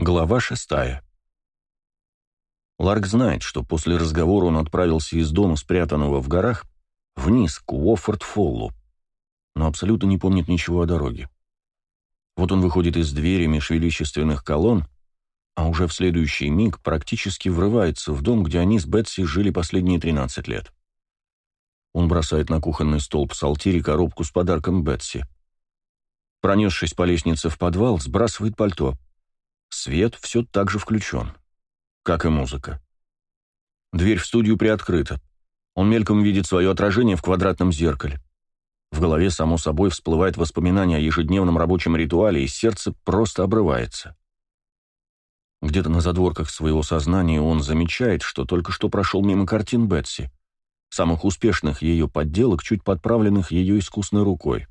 Глава шестая. Ларк знает, что после разговора он отправился из дома, спрятанного в горах, вниз, к Уоффорд-Фоллу, но абсолютно не помнит ничего о дороге. Вот он выходит из двери меж величественных колонн, а уже в следующий миг практически врывается в дом, где они с Бетси жили последние 13 лет. Он бросает на кухонный стол псалтири коробку с подарком Бетси. Пронесшись по лестнице в подвал, сбрасывает пальто — Свет все так же включен. Как и музыка. Дверь в студию приоткрыта. Он мельком видит свое отражение в квадратном зеркале. В голове, само собой, всплывает воспоминание о ежедневном рабочем ритуале, и сердце просто обрывается. Где-то на задворках своего сознания он замечает, что только что прошел мимо картин Бетси, самых успешных ее подделок, чуть подправленных ее искусной рукой.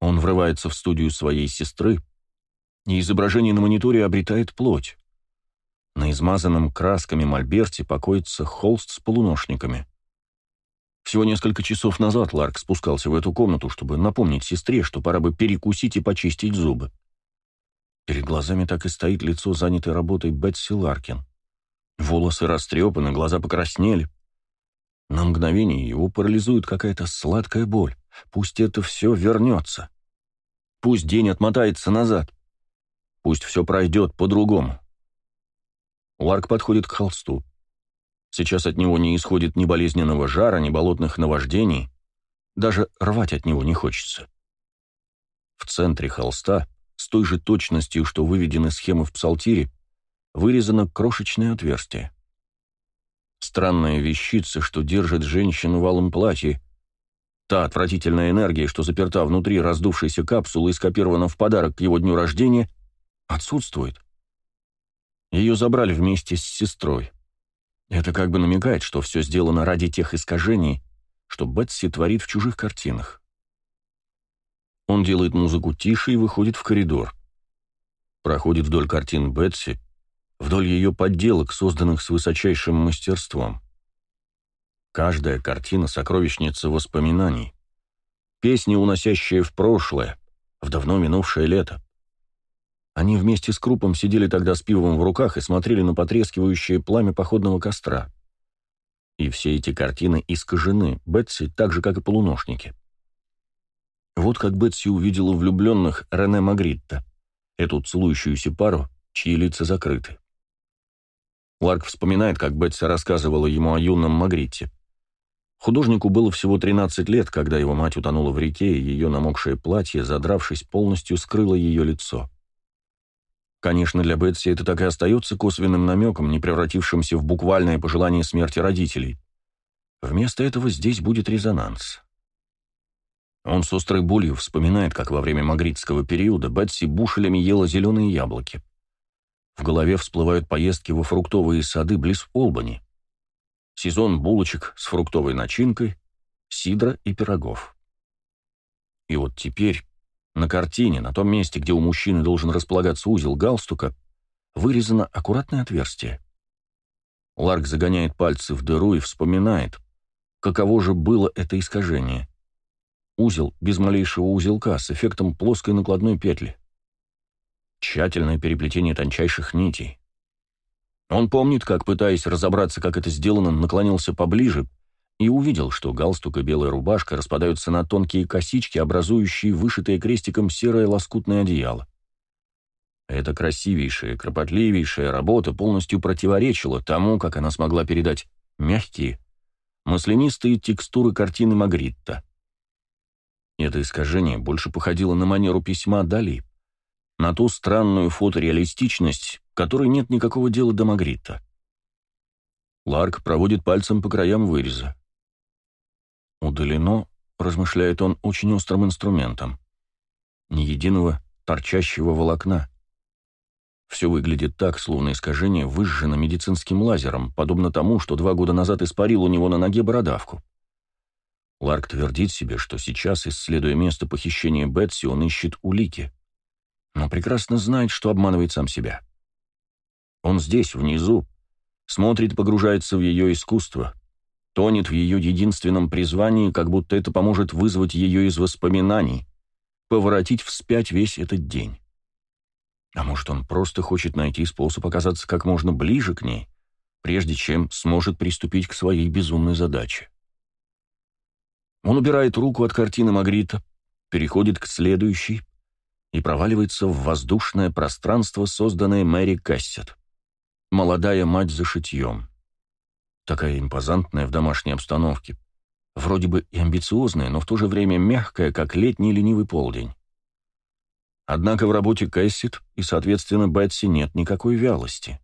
Он врывается в студию своей сестры, и изображение на мониторе обретает плоть. На измазанном красками мольберте покоится холст с полуношниками. Всего несколько часов назад Ларк спускался в эту комнату, чтобы напомнить сестре, что пора бы перекусить и почистить зубы. Перед глазами так и стоит лицо, занятой работой Бетси Ларкин. Волосы растрепаны, глаза покраснели. На мгновение его парализует какая-то сладкая боль. Пусть это все вернется. Пусть день отмотается назад. Пусть все пройдет по-другому. Ларк подходит к холсту. Сейчас от него не исходит ни болезненного жара, ни болотных наваждений. Даже рвать от него не хочется. В центре холста, с той же точностью, что выведены схемы в псалтире, вырезано крошечное отверстие. Странная вещица, что держит женщину в алом платье, та отвратительная энергия, что заперта внутри раздувшейся капсулы и скопирована в подарок к его дню рождения — отсутствует. Ее забрали вместе с сестрой. Это как бы намекает, что все сделано ради тех искажений, что Бетси творит в чужих картинах. Он делает музыку тише и выходит в коридор. Проходит вдоль картин Бетси, вдоль ее подделок, созданных с высочайшим мастерством. Каждая картина — сокровищница воспоминаний. Песни, уносящие в прошлое, в давно минувшее лето. Они вместе с Крупом сидели тогда с пивом в руках и смотрели на потрескивающее пламя походного костра. И все эти картины искажены, Бетси так же, как и полуношники. Вот как Бетси увидела влюбленных Рене Магритта, эту целующуюся пару, чьи лица закрыты. Ларк вспоминает, как Бетси рассказывала ему о юном Магритте. Художнику было всего 13 лет, когда его мать утонула в реке, и ее намокшее платье, задравшись, полностью скрыло ее лицо. Конечно, для Бетси это так и остается косвенным намеком, не превратившимся в буквальное пожелание смерти родителей. Вместо этого здесь будет резонанс. Он с острой болью вспоминает, как во время магритского периода Бетси бушелями ела зеленые яблоки. В голове всплывают поездки во фруктовые сады близ Олбани. Сезон булочек с фруктовой начинкой, сидра и пирогов. И вот теперь на картине, на том месте, где у мужчины должен располагаться узел галстука, вырезано аккуратное отверстие. Ларк загоняет пальцы в дыру и вспоминает, каково же было это искажение. Узел без малейшего узелка с эффектом плоской накладной петли. Тщательное переплетение тончайших нитей. Он помнит, как, пытаясь разобраться, как это сделано, наклонился поближе — и увидел, что галстук и белая рубашка распадаются на тонкие косички, образующие вышитое крестиком серое лоскутное одеяло. Эта красивейшая, кропотливейшая работа полностью противоречила тому, как она смогла передать мягкие, маслянистые текстуры картины Магритта. Это искажение больше походило на манеру письма Дали, на ту странную фотореалистичность, которой нет никакого дела до Магритта. Ларк проводит пальцем по краям выреза. Удалено, размышляет он, очень острым инструментом. Ни единого торчащего волокна. Все выглядит так, словно искажение выжжено медицинским лазером, подобно тому, что два года назад испарил у него на ноге бородавку. Ларк твердит себе, что сейчас, исследуя место похищения Бетси, он ищет улики. Но прекрасно знает, что обманывает сам себя. Он здесь, внизу, смотрит, погружается в ее искусство, тонет в ее единственном призвании, как будто это поможет вызвать ее из воспоминаний, поворотить вспять весь этот день. А может, он просто хочет найти способ оказаться как можно ближе к ней, прежде чем сможет приступить к своей безумной задаче. Он убирает руку от картины Магрита, переходит к следующей и проваливается в воздушное пространство, созданное Мэри Кассет. Молодая мать за шитьем. Такая импозантная в домашней обстановке. Вроде бы и амбициозная, но в то же время мягкая, как летний ленивый полдень. Однако в работе Кэссит и, соответственно, Бетси нет никакой вялости.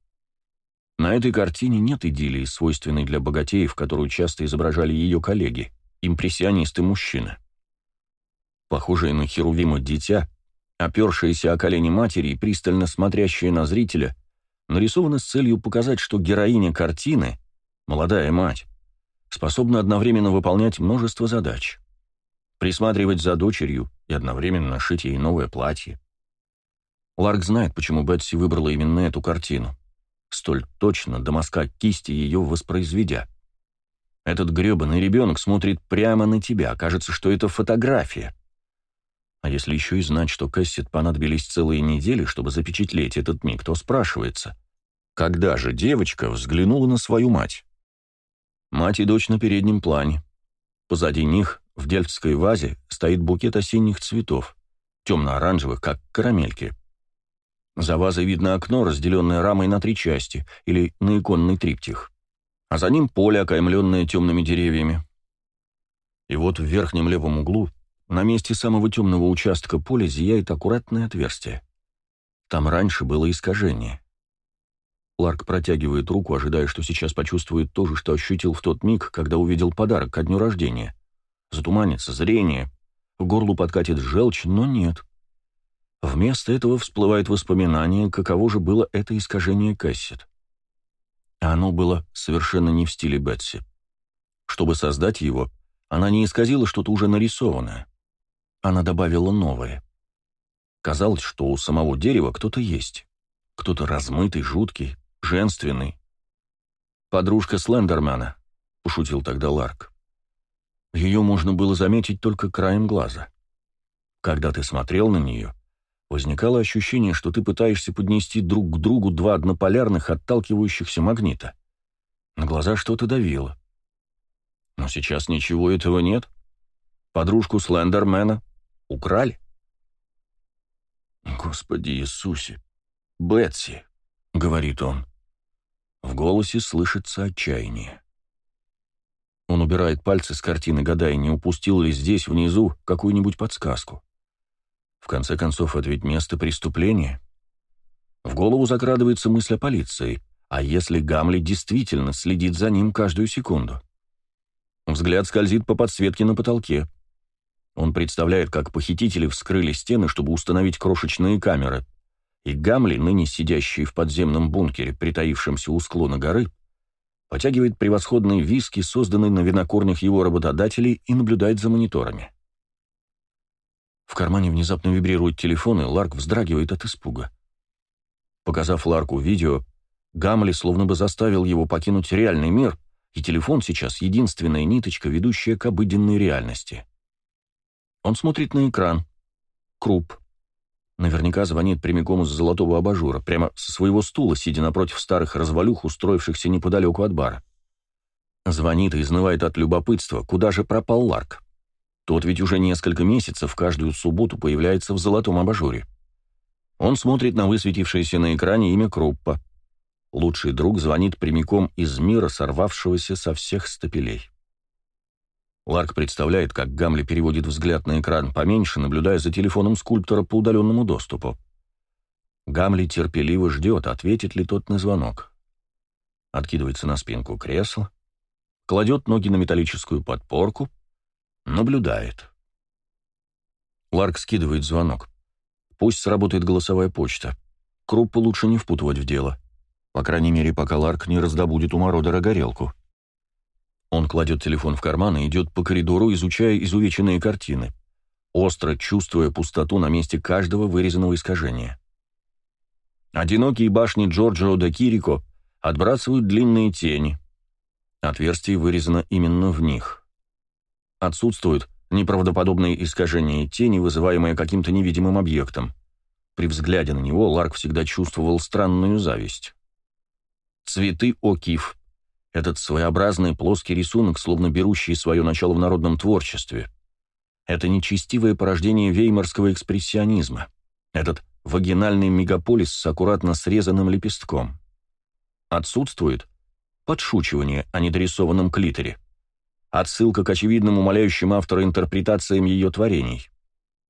На этой картине нет идиллии, свойственной для богатеев, которую часто изображали ее коллеги, импрессионисты-мужчины. Похожее на Херувима дитя, опершееся о колени матери и пристально смотрящее на зрителя, нарисовано с целью показать, что героиня картины, молодая мать, способна одновременно выполнять множество задач. Присматривать за дочерью и одновременно шить ей новое платье. Ларк знает, почему Бетси выбрала именно эту картину. Столь точно до мазка кисти ее воспроизведя. Этот гребаный ребенок смотрит прямо на тебя, кажется, что это фотография. А если еще и знать, что Кэссет понадобились целые недели, чтобы запечатлеть этот миг, то спрашивается, когда же девочка взглянула на свою мать? Мать и дочь на переднем плане. Позади них, в дельфтской вазе, стоит букет осенних цветов, темно-оранжевых, как карамельки. За вазой видно окно, разделенное рамой на три части, или на иконный триптих. А за ним поле, окаймленное темными деревьями. И вот в верхнем левом углу на месте самого темного участка поля зияет аккуратное отверстие. Там раньше было искажение. Ларк протягивает руку, ожидая, что сейчас почувствует то же, что ощутил в тот миг, когда увидел подарок ко дню рождения. Затуманится зрение, в горлу подкатит желчь, но нет. Вместо этого всплывает воспоминание, каково же было это искажение кассет. Оно было совершенно не в стиле Бетси. Чтобы создать его, она не исказила что-то уже нарисованное она добавила новое. Казалось, что у самого дерева кто-то есть. Кто-то размытый, жуткий, женственный. «Подружка Слендермана», — пошутил тогда Ларк. Ее можно было заметить только краем глаза. Когда ты смотрел на нее, возникало ощущение, что ты пытаешься поднести друг к другу два однополярных отталкивающихся магнита. На глаза что-то давило. Но сейчас ничего этого нет. Подружку Слендермена Украли? «Господи Иисусе! Бетси!» — говорит он. В голосе слышится отчаяние. Он убирает пальцы с картины, гадая, не упустил ли здесь, внизу, какую-нибудь подсказку. В конце концов, это ведь место преступления. В голову закрадывается мысль о полиции. А если Гамли действительно следит за ним каждую секунду? Взгляд скользит по подсветке на потолке. Он представляет, как похитители вскрыли стены, чтобы установить крошечные камеры, и Гамли, ныне сидящий в подземном бункере, притаившемся у склона горы, потягивает превосходные виски, созданные на винокурнях его работодателей, и наблюдает за мониторами. В кармане внезапно вибрирует телефон, и Ларк вздрагивает от испуга. Показав Ларку видео, Гамли словно бы заставил его покинуть реальный мир, и телефон сейчас единственная ниточка, ведущая к обыденной реальности. Он смотрит на экран. Круп. Наверняка звонит прямиком из золотого абажура, прямо со своего стула, сидя напротив старых развалюх, устроившихся неподалеку от бара. Звонит и изнывает от любопытства, куда же пропал Ларк. Тот ведь уже несколько месяцев каждую субботу появляется в золотом абажуре. Он смотрит на высветившееся на экране имя Круппа. Лучший друг звонит прямиком из мира, сорвавшегося со всех стапелей. Ларк представляет, как Гамли переводит взгляд на экран поменьше, наблюдая за телефоном скульптора по удаленному доступу. Гамли терпеливо ждет, ответит ли тот на звонок. Откидывается на спинку кресла, кладет ноги на металлическую подпорку, наблюдает. Ларк скидывает звонок. Пусть сработает голосовая почта. Круппу лучше не впутывать в дело. По крайней мере, пока Ларк не раздобудет у Мародера горелку. Он кладет телефон в карман и идет по коридору, изучая изувеченные картины, остро чувствуя пустоту на месте каждого вырезанного искажения. Одинокие башни Джорджио де Кирико отбрасывают длинные тени. Отверстие вырезано именно в них. Отсутствуют неправдоподобные искажения тени, вызываемые каким-то невидимым объектом. При взгляде на него Ларк всегда чувствовал странную зависть. Цветы О'Кив. Этот своеобразный плоский рисунок, словно берущий свое начало в народном творчестве. Это нечестивое порождение веймарского экспрессионизма. Этот вагинальный мегаполис с аккуратно срезанным лепестком. Отсутствует подшучивание о недорисованном клиторе. Отсылка к очевидным умоляющим автора интерпретациям ее творений.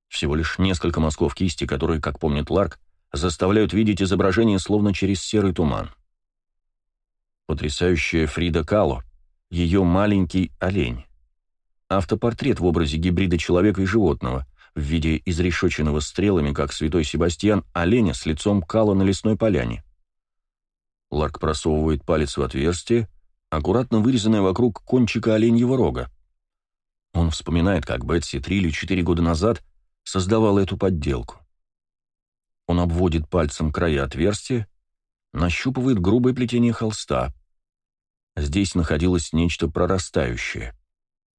Всего лишь несколько мазков кисти, которые, как помнит Ларк, заставляют видеть изображение словно через серый туман. Потрясающая Фрида Кало, ее маленький олень. Автопортрет в образе гибрида человека и животного, в виде изрешеченного стрелами, как святой Себастьян, оленя с лицом Кало на лесной поляне. Ларк просовывает палец в отверстие, аккуратно вырезанное вокруг кончика оленьего рога. Он вспоминает, как Бетси три или четыре года назад создавала эту подделку. Он обводит пальцем края отверстия, нащупывает грубое плетение холста. Здесь находилось нечто прорастающее.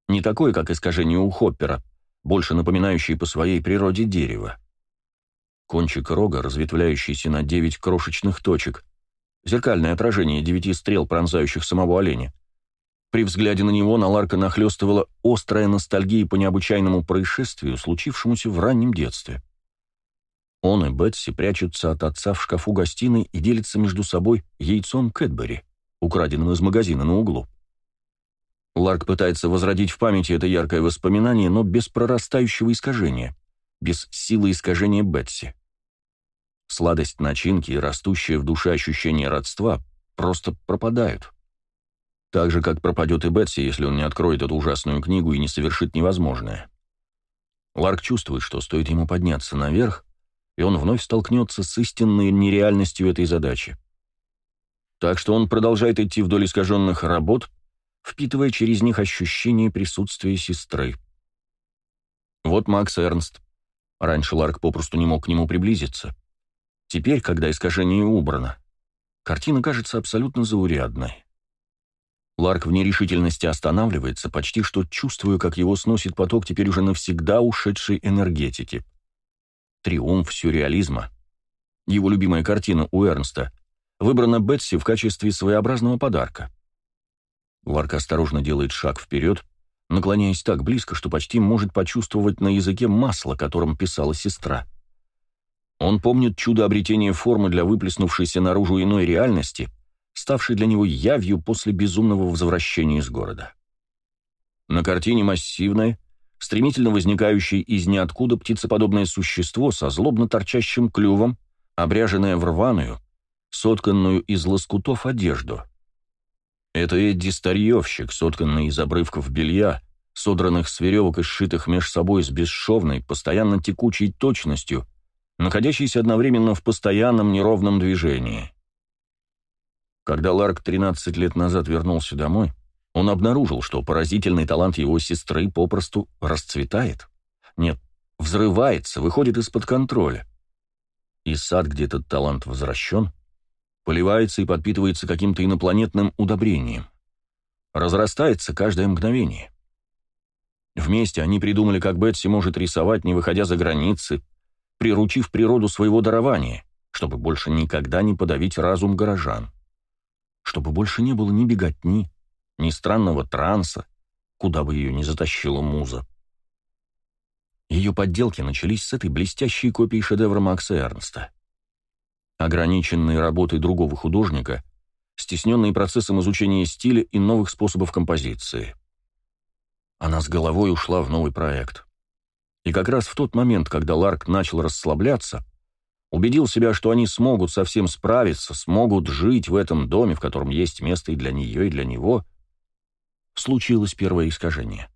Не такое, как искажение у Хоппера, больше напоминающее по своей природе дерево. Кончик рога, разветвляющийся на девять крошечных точек, зеркальное отражение девяти стрел, пронзающих самого оленя, при взгляде на него на Ларка нахлестывала острая ностальгия по необычайному происшествию, случившемуся в раннем детстве. Он и Бетси прячутся от отца в шкафу гостиной и делятся между собой яйцом Кэтбери, украденным из магазина на углу. Ларк пытается возродить в памяти это яркое воспоминание, но без прорастающего искажения, без силы искажения Бетси. Сладость начинки и растущее в душе ощущение родства просто пропадают. Так же, как пропадет и Бетси, если он не откроет эту ужасную книгу и не совершит невозможное. Ларк чувствует, что стоит ему подняться наверх, и он вновь столкнется с истинной нереальностью этой задачи. Так что он продолжает идти вдоль искаженных работ, впитывая через них ощущение присутствия сестры. Вот Макс Эрнст. Раньше Ларк попросту не мог к нему приблизиться. Теперь, когда искажение убрано, картина кажется абсолютно заурядной. Ларк в нерешительности останавливается, почти что чувствуя, как его сносит поток теперь уже навсегда ушедшей энергетики. Триумф сюрреализма. Его любимая картина у Эрнста выбрана Бетси в качестве своеобразного подарка. Ларк осторожно делает шаг вперед, наклоняясь так близко, что почти может почувствовать на языке масло, которым писала сестра. Он помнит чудо обретения формы для выплеснувшейся наружу иной реальности — ставший для него явью после безумного возвращения из города. На картине массивное, стремительно возникающее из ниоткуда птицеподобное существо со злобно торчащим клювом, обряженное в рваную, сотканную из лоскутов одежду. Это Эдди Старьевщик, сотканный из обрывков белья, содранных с веревок и сшитых меж собой с бесшовной, постоянно текучей точностью, находящийся одновременно в постоянном неровном движении. Когда Ларк 13 лет назад вернулся домой, он обнаружил, что поразительный талант его сестры попросту расцветает. Нет, взрывается, выходит из-под контроля. И сад, где этот талант возвращен, поливается и подпитывается каким-то инопланетным удобрением. Разрастается каждое мгновение. Вместе они придумали, как Бетси может рисовать, не выходя за границы, приручив природу своего дарования, чтобы больше никогда не подавить разум горожан чтобы больше не было ни беготни, ни странного транса, куда бы ее ни затащила муза. Ее подделки начались с этой блестящей копии шедевра Макса Эрнста. Ограниченные работой другого художника, стесненные процессом изучения стиля и новых способов композиции. Она с головой ушла в новый проект. И как раз в тот момент, когда Ларк начал расслабляться, убедил себя, что они смогут совсем справиться, смогут жить в этом доме, в котором есть место и для нее, и для него, случилось первое искажение.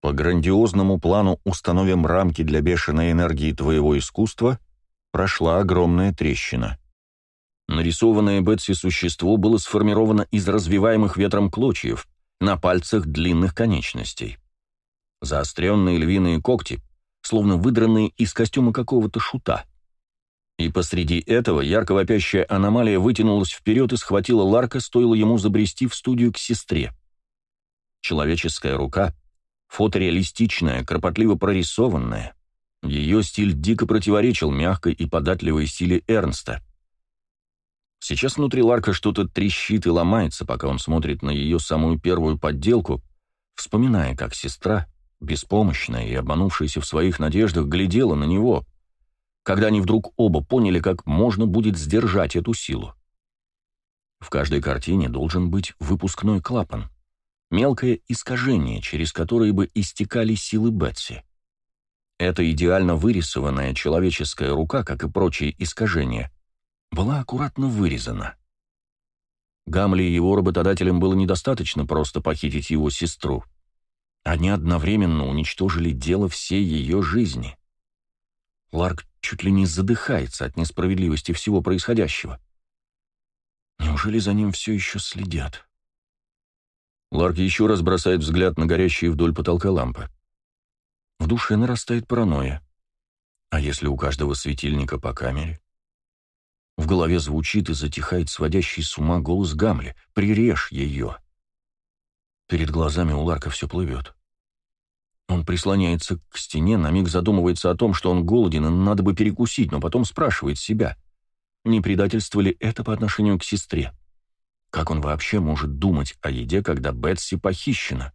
По грандиозному плану «Установим рамки для бешеной энергии твоего искусства» прошла огромная трещина. Нарисованное Бетси существо было сформировано из развиваемых ветром клочьев на пальцах длинных конечностей. Заостренные львиные когти, словно выдранные из костюма какого-то шута — и посреди этого ярко вопящая аномалия вытянулась вперед и схватила Ларка, стоило ему забрести в студию к сестре. Человеческая рука, фотореалистичная, кропотливо прорисованная, Ее стиль дико противоречил мягкой и податливой силе Эрнста. Сейчас внутри Ларка что-то трещит и ломается, пока он смотрит на ее самую первую подделку, вспоминая, как сестра, беспомощная и обманувшаяся в своих надеждах, глядела на него, когда они вдруг оба поняли, как можно будет сдержать эту силу. В каждой картине должен быть выпускной клапан, мелкое искажение, через которое бы истекали силы Бетси. Эта идеально вырисованная человеческая рука, как и прочие искажения, была аккуратно вырезана. Гамли и его работодателям было недостаточно просто похитить его сестру. Они одновременно уничтожили дело всей ее жизни. Ларк чуть ли не задыхается от несправедливости всего происходящего. Неужели за ним все еще следят? Ларк еще раз бросает взгляд на горящие вдоль потолка лампы. В душе нарастает паранойя. А если у каждого светильника по камере? В голове звучит и затихает сводящий с ума голос Гамли. «Прирежь ее!» Перед глазами у Ларка все плывет. Он прислоняется к стене, на миг задумывается о том, что он голоден и надо бы перекусить, но потом спрашивает себя, не предательство ли это по отношению к сестре? Как он вообще может думать о еде, когда Бетси похищена?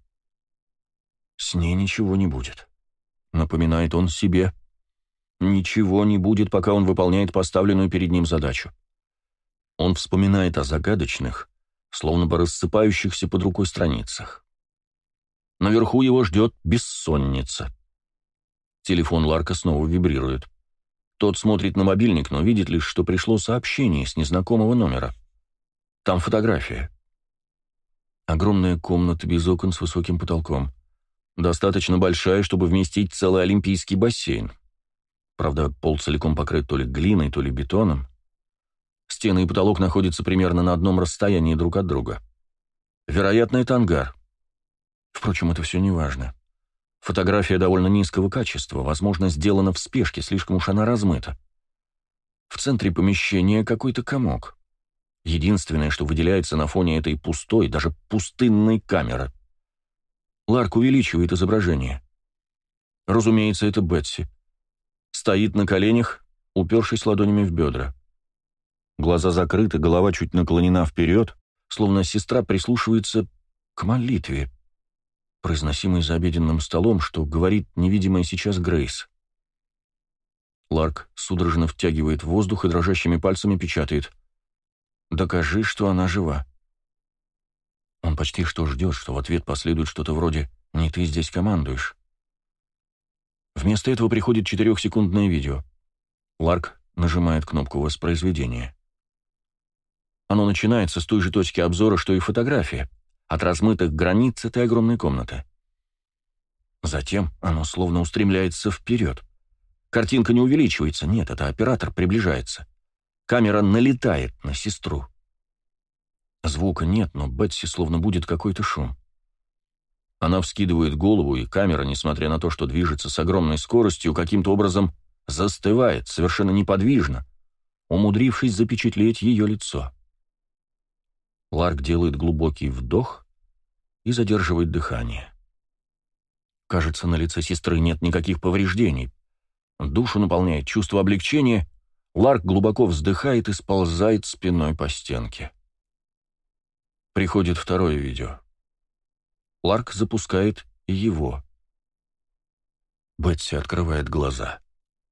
С ней ничего не будет. Напоминает он себе. Ничего не будет, пока он выполняет поставленную перед ним задачу. Он вспоминает о загадочных, словно бы рассыпающихся под рукой страницах. Наверху его ждет бессонница. Телефон Ларка снова вибрирует. Тот смотрит на мобильник, но видит лишь, что пришло сообщение с незнакомого номера. Там фотография. Огромная комната без окон с высоким потолком. Достаточно большая, чтобы вместить целый олимпийский бассейн. Правда, пол целиком покрыт то ли глиной, то ли бетоном. Стены и потолок находятся примерно на одном расстоянии друг от друга. Вероятно, это ангар. Впрочем, это все не важно. Фотография довольно низкого качества, возможно, сделана в спешке, слишком уж она размыта. В центре помещения какой-то комок. Единственное, что выделяется на фоне этой пустой, даже пустынной камеры. Ларк увеличивает изображение. Разумеется, это Бетси. Стоит на коленях, упершись ладонями в бедра. Глаза закрыты, голова чуть наклонена вперед, словно сестра прислушивается к молитве, произносимой за обеденным столом, что говорит невидимая сейчас Грейс. Ларк судорожно втягивает воздух и дрожащими пальцами печатает. «Докажи, что она жива». Он почти что ждет, что в ответ последует что-то вроде «Не ты здесь командуешь». Вместо этого приходит четырехсекундное видео. Ларк нажимает кнопку воспроизведения. Оно начинается с той же точки обзора, что и фотография, от размытых границ этой огромной комнаты. Затем оно словно устремляется вперед. Картинка не увеличивается, нет, это оператор приближается. Камера налетает на сестру. Звука нет, но Бетси словно будет какой-то шум. Она вскидывает голову, и камера, несмотря на то, что движется с огромной скоростью, каким-то образом застывает, совершенно неподвижно, умудрившись запечатлеть ее лицо. Ларк делает глубокий вдох и задерживает дыхание. Кажется, на лице сестры нет никаких повреждений. Душу наполняет чувство облегчения, Ларк глубоко вздыхает и сползает спиной по стенке. Приходит второе видео. Ларк запускает его. Бетси открывает глаза.